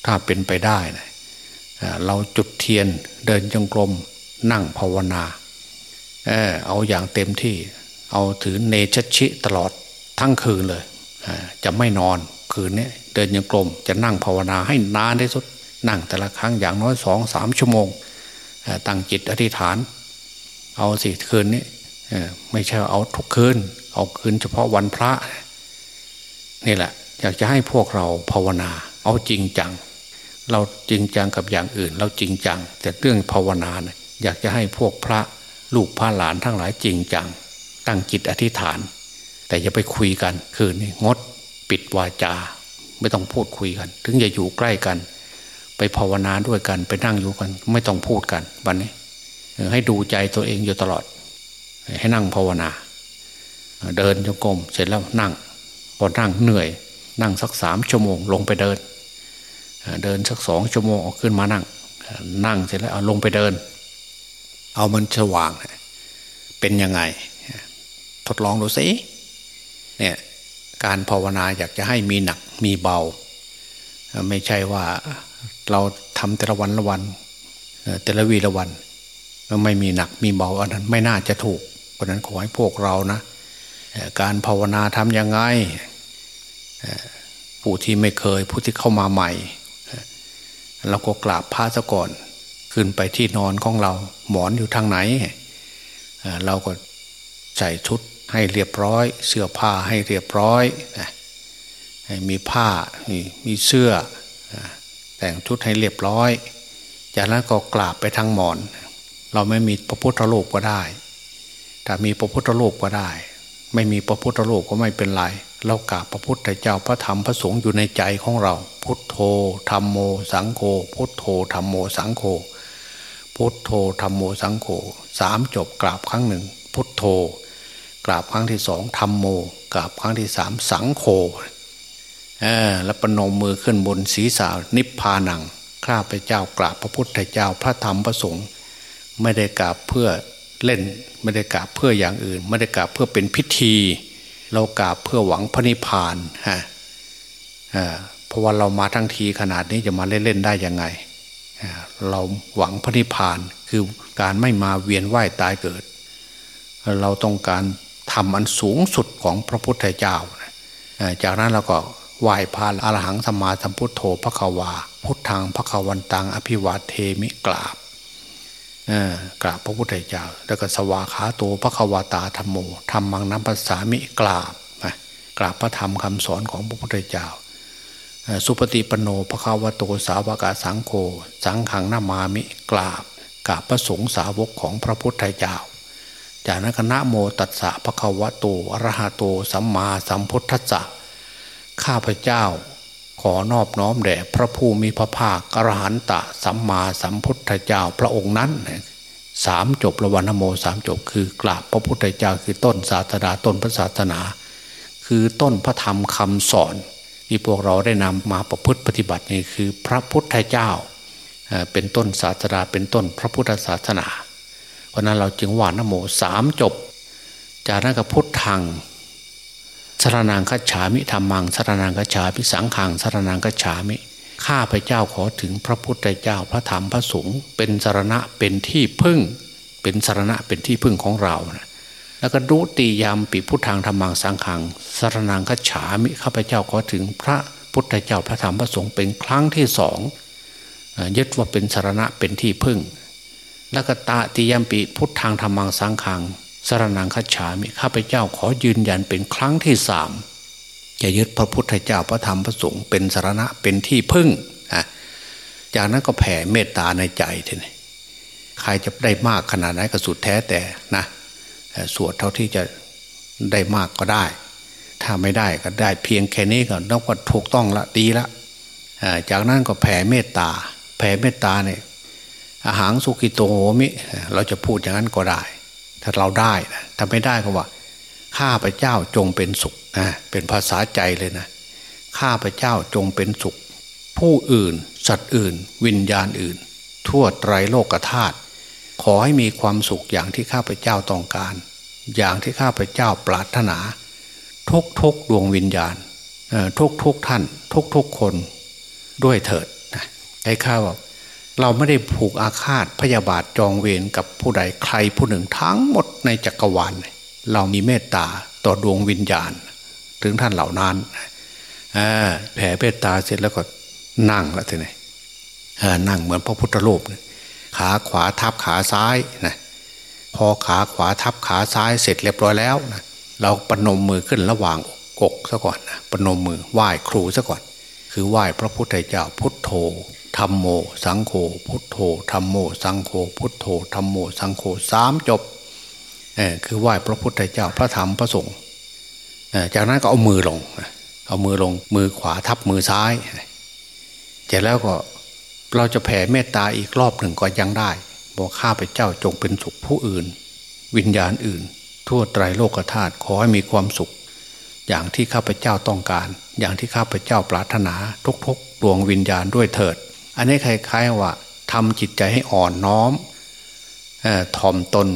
Speaker 2: ถ้าเป็นไปได้นะเราจุดเทียนเดินจงกรมนั่งภาวนาเอาอย่างเต็มที่ เอาถือเนชชิตลอดทั้งคืนเลยจะไม่นอนคืนนี้เดินยังกลมจะนั่งภาวนาให้นานที่สุด นั่งแต่ละครั้งอย่างน้อยสองสามชั่วโมงตั้งจิตอธิษฐาน เอาสิคืนนี้ไม่ใช่เอาทุกคืน เอาคืนเฉพาะวันพระ นี่แหละ อยากจะให้พวกเราภาวนา เอาจริงจัง เราจริงจังกับอย่างอื่น เราจริงจัง แต่เรื่องภาวนาเนี่ยอยากจะให้พวกพระลูกพระหลานทั้งหลายจริงจัง ตั้งจิตอธิษฐาน แต่อย่าไปคุยกันคืนนี้งดปิดวาจา ไม่ต้องพูดคุยกัน ถึงจะอยู่ใกล้กัน ไปภาวนาด้วยกัน ไปนั่งอยู่กัน ไม่ต้องพูดกันวันนี้ ให้ดูใจตัวเองอยู่ตลอด ให้นั่งภาวนา เดินจงกรมเสร็จแล้วนั่งพอนั่งเหนื่อย นั่งสักสามชั่วโมง ลงไปเดิน เดินสักสองชั่วโมงออกขึ้นมานั่ง นั่งเสร็จแล้วเอาลงไปเดิน เอามันสว่าง เป็นยังไง ทดลองดูสิเนี่ยการภาวนาอยากจะให้มีหนักมีเบา ไม่ใช่ว่าเราทำแต่ละวันละวันแต่ละวีละวันไม่มีหนักมีเบาอันนั้นไม่น่าจะถูก เพราะนั้นขอให้พวกเรานะ การภาวนาทำยังไง ผู้ที่ไม่เคยผู้ที่เข้ามาใหม่ เราก็กราบพระซะก่อน ขึ้นไปที่นอนของเราหมอนอยู่ทางไหน เราก็ใส่ชุดให้เรียบร้อย เสื้อผ้าให้เรียบร้อยมีผ้ามีเสื้อ แต่งชุดให้เรียบร้อย จากนั้นก็กราบไปทางหมอน เราไม่มีพระพุทธรูปก็ได้ถ้ามีพระพุทธรูปก็ได้ ไม่มีพระพุทธรูปก็ไม่เป็นไร เรากราบพระพุทธเจ้าพระธรรมพระสงฆ์อยู่ในใจของเรา พุทโธธรรมโม สังโฆพุทโธธรรมโมสังโฆพุทโธธรรมโมสังโฆสามจบกราบครั้งหนึ่ง พุทโธ กราบครั้งที่สองธรรมโม กราบครั้งที่สามสังโฆแล้วปนมมือขึ้นบนศีรษะนิพพานังข้าพเจ้ากราบพระพุทธเจ้าพระธรรมพระสงฆ์ไม่ได้กราบเพื่อเล่น ไม่ได้กราบเพื่ออย่างอื่น ไม่ได้กราบเพื่อเป็นพิธี เรากราบเพื่อหวังพระนิพพานฮะเพราะว่าเรามาทั้งทีขนาดนี้จะมาเล่นๆได้ยังไง เราหวังพระนิพพานคือการไม่มาเวียนว่ายตายเกิด เราต้องการทำอันสูงสุดของพระพุทธเจ้า จากนั้นเราก็ไหว้พระอรหังสมมาสัมพุทโธพระควา พุทธังพระควันตังอภิวาเทมิกราบ กราบพระพุทธเจ้า แล้วก็สวาขาโตพระควาตาธรรมโมธรรมังนัมภาษามิกราบกราบพระธรรมคำสอนของพระพุทธเจ้า สุปฏิปโนภควโตสาวกาสังโฆสังขังนามามิกราบกราบพระสงฆ์สาวกของพระพุทธเจ้า จากนั้นก็นะโมตัสสะภควโตอรหะโตสัมมาสัมพุทธัสสะข้าพเจ้า ขอนอบน้อมแด่พระผู้มีพระภาคอรหันตะสัมมาสัมพุทธเจ้าพระองค์นั้นสามจบระวันโมสามจบคือกราบพระพุทธเจ้าคือต้นศาสนาต้นพระศาสนา คือต้นพระธรรมคำสอนที่พวกเราได้นำมาประพฤติปฏิบัตินี่คือพระพุทธเจ้า เป็นต้นศาสนาเป็นต้นพระพุทธศาสนา เพราะนั้นเราจึงว่านโมสามจบ จากนั้นก็พุทธัง สารนางคัจฉามิธรรมังสารนางคัจฉามิสังขังสารนางคัจฉามิข้าพเจ้าขอถึงพระพุทธเจ้าพระธรรมพระสงฆ์เป็นสารณะเป็นที่พึ่ง เป็นสารณะเป็นที่พึ่งของเรานะแล้วก็ดุติยามปีพุทธังธรรมังสังขังสารนังคัจฉามิข้าพเจ้าขอถึงพระพุทธเจ้าพระธรรมพระสงฆ์เป็นครั้งที่สองยึดว่าเป็นสารณะเป็นที่พึ่ง แล้วก็ตาติยามปีพุทธังธรรมังสังขัง สารนังคัจฉามิข้าพเจ้าขอยืนยันเป็นครั้งที่สามจะยึดพระพุทธเจ้าพระธรรมพระสงฆ์เป็นสารณะเป็นที่พึ่งจากนั้นก็แผ่เมตตาในใจทีนี้ใครจะได้มากขนาดไหนก็สุดแท้แต่นะสวดเท่าที่จะได้มากก็ได้ ถ้าไม่ได้ก็ได้เพียงแค่นี้ก็นับว่าถูกต้องละดีละจากนั้นก็แผ่เมตตา แผ่เมตตาเนี่ยอาหารสุกิโตโหมิ เราจะพูดอย่างนั้นก็ได้ ถ้าเราได้นะถ้าไม่ได้ก็ว่าข้าพเจ้าจงเป็นสุขนะเป็นภาษาใจเลยนะข้าพเจ้าจงเป็นสุข ผู้อื่น สัตว์อื่น วิญญาณอื่น ทั่วไตรโลกธาตุขอให้มีความสุขอย่างที่ข้าพเจ้าต้องการ อย่างที่ข้าพเจ้าปรารถนา ทุกทุกดวงวิญญาณทุกทุกท่าน ทุกทุกคนด้วยเถิดไอ้ข้าว่า เราไม่ได้ผูกอาฆาตพยาบาทจองเวรกับผู้ใดใครผู้หนึ่งทั้งหมดในจักรวาลเรามีเมตตาต่อดวงวิญญาณ ถึงท่านเหล่านั้นแผ่เมตตาเสร็จแล้วก็นั่งแล้วทีนี้นั่งเหมือนพระพุทธรูปขาขวาทับขาซ้ายนะพอขาขวาทับขาซ้ายเสร็จเรียบร้อยแล้วนะเราปนมมือขึ้นระหว่างอกซะก่อนนะปนมมือไหว้ครูซะก่อน คือไหว้พระพุทธเจ้าพุทโธ ธรรมโม สังโฆพุทโธธรรมโม สังโฆพุทโธธรรมโม สังโฆสามจบเออคือไหว้พระพุทธเจ้าพระธรรมพระสงฆ์จากนั้นก็เอามือลง เอามือลงมือขวาทับมือซ้ายเสร็จแล้วก็เราจะแผ่เมตตาอีกรอบหนึ่งก็ยังได้ บอกข้าพเจ้าจงเป็นสุขผู้อื่น วิญญาณอื่น ทั่วไตรโลกธาตุขอให้มีความสุข อย่างที่ข้าพเจ้าต้องการ อย่างที่ข้าพเจ้าปรารถนาทุกๆดวงวิญญาณด้วยเถิด อันนี้คล้ายๆว่าทำจิตใจให้อ่อนน้อมถ่อมตน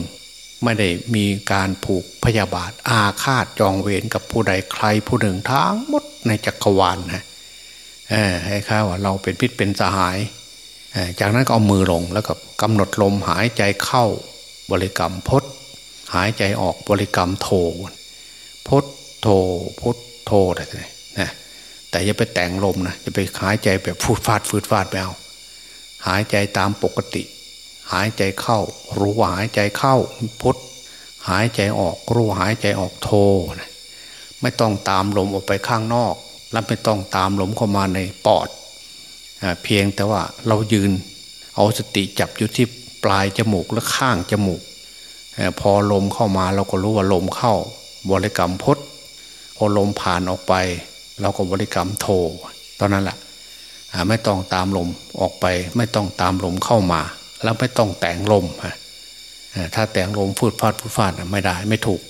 Speaker 2: ไม่ได้มีการผูกพยาบาท อาฆาตจองเวรกับผู้ใดใครผู้หนึ่งทั้งหมดในจักรวาลนะให้ข้าว่าเราเป็นพิษเป็นสหาย จากนั้นก็เอามือลงแล้วก็กำหนดลมหายใจเข้าบริกรรมพดหายใจออกบริกรรมโทพดโทพดโทอะไรนะ แต่อย่าไปแต่งลมนะจะไปหายใจแบบฟูดฟาดฟืดฟาดไปเอาหายใจตามปกติ หายใจเข้า รู้ว่าหายใจเข้าพดหายใจออกรู้หายใจออกโทนะไม่ต้องตามลมออกไปข้างนอก และไม่ต้องตามลมเข้ามาในปอดเพียงแต่ว่าเรายืน เอาสติจับอยู่ที่ปลายจมูกและข้างจมูกพอลมเข้ามาเราก็รู้ว่าลมเข้าบริกรรมพดพอลมผ่านออกไป เราก็บริกรรมโทตอนนั้นแหละไม่ต้องตามลมออกไป ไม่ต้องตามลมเข้ามา แล้วไม่ต้องแต่งลมถ้าแต่งลมฟูดฟาดฟูดฟาดไม่ได้ไม่ถูก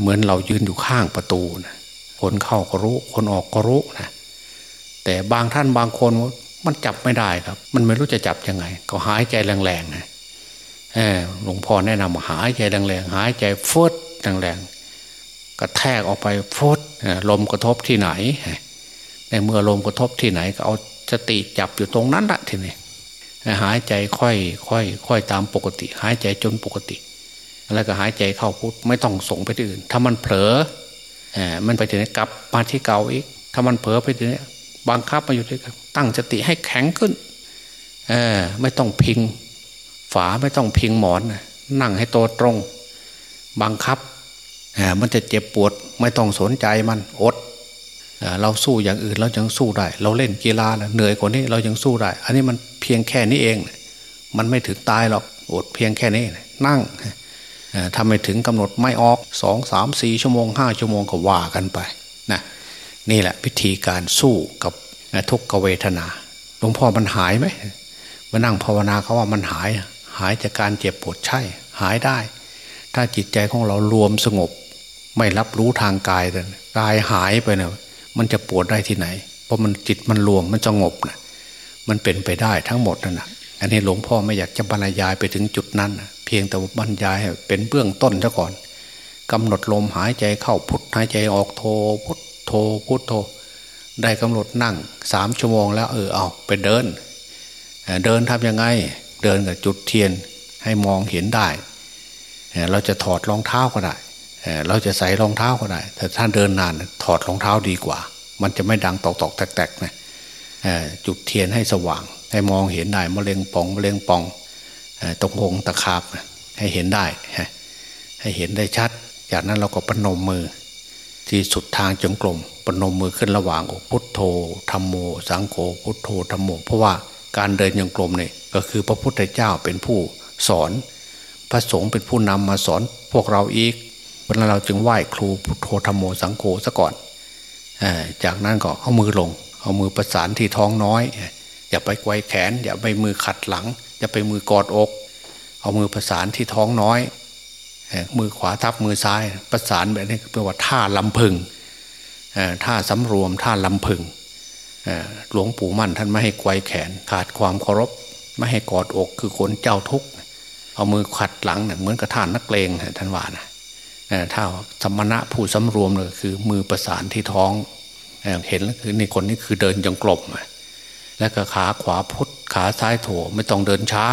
Speaker 2: เหมือนเรายืนอยู่ข้างประตูนะคนเข้าก็รู้ คนออกก็รู้นะแต่บางท่านบางคนมันจับไม่ได้ครับ มันไม่รู้จะจับยังไง ก็หายใจแรงๆนะหลวงพ่อแนะนำหายใจแรงๆหายใจฟดแรงๆกระแทกออกไปฟด ลมกระทบที่ไหน ในเมื่อลมกระทบที่ไหนก็เอาสติจับอยู่ตรงนั้นละทีนี้หายใจค่อยค่อยค่อยตามปกติ หายใจจนปกติ แล้วก็หายใจเข้าพุทไม่ต้องส่งไปที่อื่น ถ้ามันเผลอมันไปถึงกลับมาที่เก่าอีก ถ้ามันเผลอไปถึงบังคับมาอยู่ที่ตั้งสติให้แข็งขึ้นไม่ต้องพิง ฝาไม่ต้องพิงหมอน นั่งให้ตัวตรง บังคับ มันจะเจ็บปวดไม่ต้องสนใจมันอดเราสู้อย่างอื่นเรายังสู้ได้ เราเล่นกีฬาเหนื่อยกว่านี้เรายังสู้ได้ อันนี้มันเพียงแค่นี้เอง มันไม่ถึงตายหรอกอดเพียงแค่นี้นั่งทำไม่ถึงกำหนดไม่ออกสองสามสี่ชั่วโมงห้าชั่วโมงก็ว่ากันไปนะนี่แหละพิธีการสู้กับทุกขเวทนาหลวงพ่อมันหายไหมมานั่งภาวนาเขาว่ามันหาย หายจากการเจ็บปวดใช่ หายได้ ถ้าจิตใจของเรารวมสงบ ไม่รับรู้ทางกายแต่กายหายไปเนี่ยมันจะปวดได้ที่ไหน เพราะมันจิตมันรวมมันสงบนะมันเป็นไปได้ทั้งหมดนั่นนะอันนี้หลวงพ่อไม่อยากจะบรรยายไปถึงจุดนั้นนะเพียงแต่บรรยายเป็นเบื้องต้นซะก่อนกำหนดลมหายใจเข้าพุทหายใจออกโทพุทโทพุทโท ได้กำหนดนั่งสามชั่วโมงแล้วเออเอาไปเดิน เดินทำยังไง เดินกับจุดเทียนให้มองเห็นได้ เราจะถอดรองเท้าก็ได้ เราจะใส่รองเท้าก็ได้แต่ถ้าเดินนานถอดรองเท้าดีกว่า มันจะไม่ดังตอกตอกแตกๆนะจุดเทียนให้สว่าง ให้มองเห็นได้มะเร็งปองมะเร็งปองตรงหงตะขาบให้เห็นได้ ให้เห็นได้ชัด จากนั้นเราก็ปนมมือ ที่สุดทางจงกรมปนมมือขึ้นระหว่างอกพุทโธธรรมโม สังโฆพุทโธธรรมโม เพราะว่าการเดินจงกรมเนี่ยก็คือพระพุทธเจ้าเป็นผู้สอน พระสงฆ์เป็นผู้นำมาสอนพวกเราอีก เพราะนั้นเราจึงไหว้ครูพุทโธธรรมโมสังโฆซะก่อนจากนั้นก็เอามือลง เอามือประสานที่ท้องน้อย อย่าไปไกวแขน อย่าไปมือขัดหลัง อย่าไปมือกอดอก เอามือประสานที่ท้องน้อย มือขวาทับมือซ้าย ประสานแบบนี้แปลว่าท่าลำพึงท่าสำรวมท่าลำพึงหลวงปู่มั่นท่านไม่ให้ไกวแขน ขาดความเคารพ ไม่ให้กอดอกคือคนเจ้าทุกข์เอามือขัดหลังเหมือนกับท่านนักเลงท่านว่านะ ถ้าสมณะผู้สำรวมเลยคือมือประสานที่ท้องเห็นแล้วคือนี่คนนี้คือเดินจงกรมแล้วก็ขาขวาพุทธขาซ้ายโถไม่ต้องเดินช้า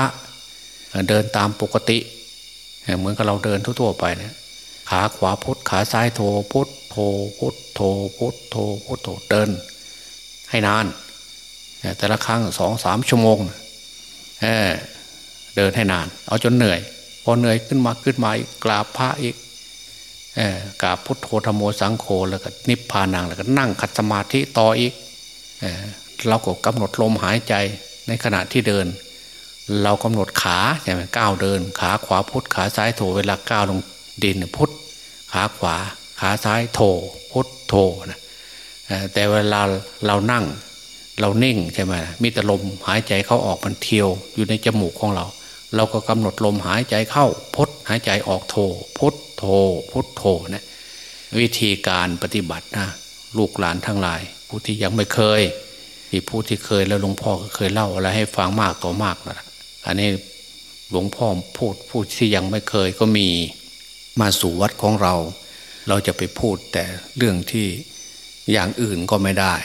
Speaker 2: เดินตามปกติ เหมือนกับเราเดินทั่วๆไปเนี่ยขาขวาพุทธขาซ้ายโถพุทโถพุทโถพุทโถพุทโถเดิน ให้นาน แต่ละครั้งสองสามชั่วโมงเดินให้นาน เอาจนเหนื่อย พอเหนื่อยขึ้นมาขึ้นมาอีกกราบพระอีก กราบพุทโธธรมโมสังโฆแล้วก็นิพพานังแล้วก็นั่งขัดสมาธิต่ออีกเเราก็กำหนดลมหายใจในขณะที่เดิน เรากำหนดขาใช่ไหมก้าวเดิน ขาขวาพุทขาซ้ายโถเวลาก้าวลงดินพุทขาขวา ขาซ้ายโถพุทโถนะแต่เวลาเรานั่งเรานิ่งใช่ไหมมีแต่ลมหายใจเข้าออกมันเที่ยวอยู่ในจมูกของเรา เราก็กำหนดลมหายใจเข้าพุทหายใจออกโถพุทธ พุทโธนะวิธีการปฏิบัตินะลูกหลานทั้งหลาย ผู้ที่ยังไม่เคยที่ผู้ที่เคยแล้วหลวงพ่อก็เคยเล่าอะไรให้ฟังมากต่อมากนะอันนี้หลวงพ่อพูดผู้ที่ยังไม่เคยก็มีมาสู่วัดของเรา เราจะไปพูดแต่เรื่องที่อย่างอื่นก็ไม่ได้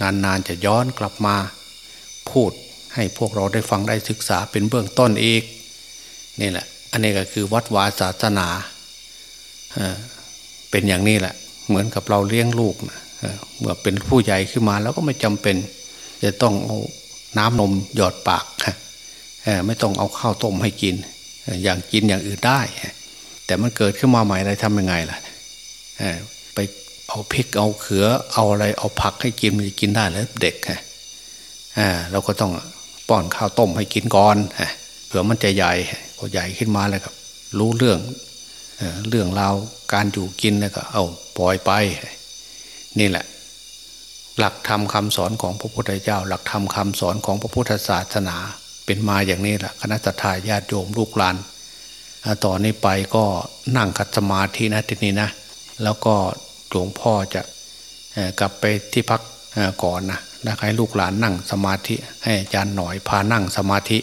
Speaker 2: นานๆจะย้อนกลับมา พูดให้พวกเราได้ฟังได้ศึกษาเป็นเบื้องต้นอีกนี่แหละ อันนี้ก็คือวัดวาศาสนา เป็นอย่างนี้แหละ เหมือนกับเราเลี้ยงลูกนะเมื่อเป็นผู้ใหญ่ขึ้นมาแล้วก็ไม่จำเป็น จะต้องเอาน้ำนมหยอดปากไม่ต้องเอาข้าวต้มให้กิน อย่างกินอย่างอื่นได้ แต่มันเกิดขึ้นมาใหม่อะไรทำยังไงล่ะไปเอาพริกเอาเขือเอาอะไรเอาผักให้กินมันจะกินได้แล้วเด็กฮะเราก็ต้องป้อนข้าวต้มให้กินก่อนเผื่อมันจะใหญ่พอใหญ่ขึ้นมาแล้วครับ รู้เรื่อง เรื่องราวการอยู่กินแล้วก็ เอาปล่อยไป นี่แหละ หลักธรรมคาสอนของพระพุทธเจ้า หลักธรรมคาสอนของพระพุทธศาสนา เป็นมาอย่างนี้แหละคณะทาญาติโยมลูกหลานต่อนนี้ไปก็นั่งคัดสมาธินะทีนี้นะ แล้วก็หลวงพ่อจะกลับไปที่พักก่อนนะแล้วให้ลูกหลานนั่งสมาธิ ให้อาจารย์หน่อยพานั่งสมาธิ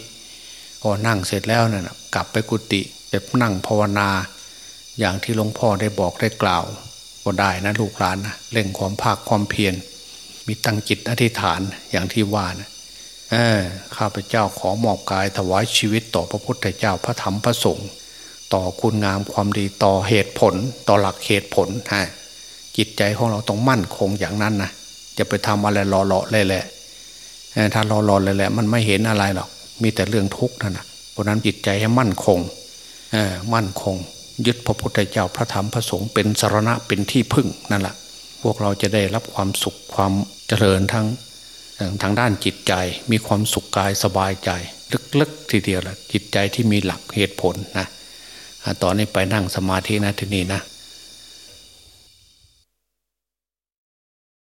Speaker 2: พอนั่งเสร็จแล้วนะ่ะกลับไปกุฏิแบบนั่งภาวนา อย่างที่หลวงพ่อได้บอกได้กล่าว ก็ได้นะลูกหลานนะเร่งความภาคความเพียรมีตั้งจิตอธิษฐานอย่างที่ว่านะข้าพเจ้าขอมอบกายถวายชีวิตต่อพระพุทธเจ้าพระธรรมพระสงฆ์ต่อคุณงามความดีต่อเหตุผล ต่อหลักเหตุผลฮะจิตใจของเราต้องมั่นคงอย่างนั้นนะจะไปทำอะไรรอๆเลยแหละถ้ารอๆเลยแหละ มันไม่เห็นอะไรหรอกมีแต่เรื่องทุกข์นั่นนะเพราะนั้นจิตใจให้มั่นคงมั่นคง ยึดพระพุทธเจ้าพระธรรมพระสงฆ์เป็นสารณะเป็นที่พึ่งนั่นแหละพวกเราจะได้รับความสุขความเจริญทั้งทางด้านจิตใจมีความสุขกายสบายใจ ลึกๆทีเดียวละจิตใจที่มีหลักเหตุผลนะตอนนี้ไปนั่งสมาธินะที่นี่นะ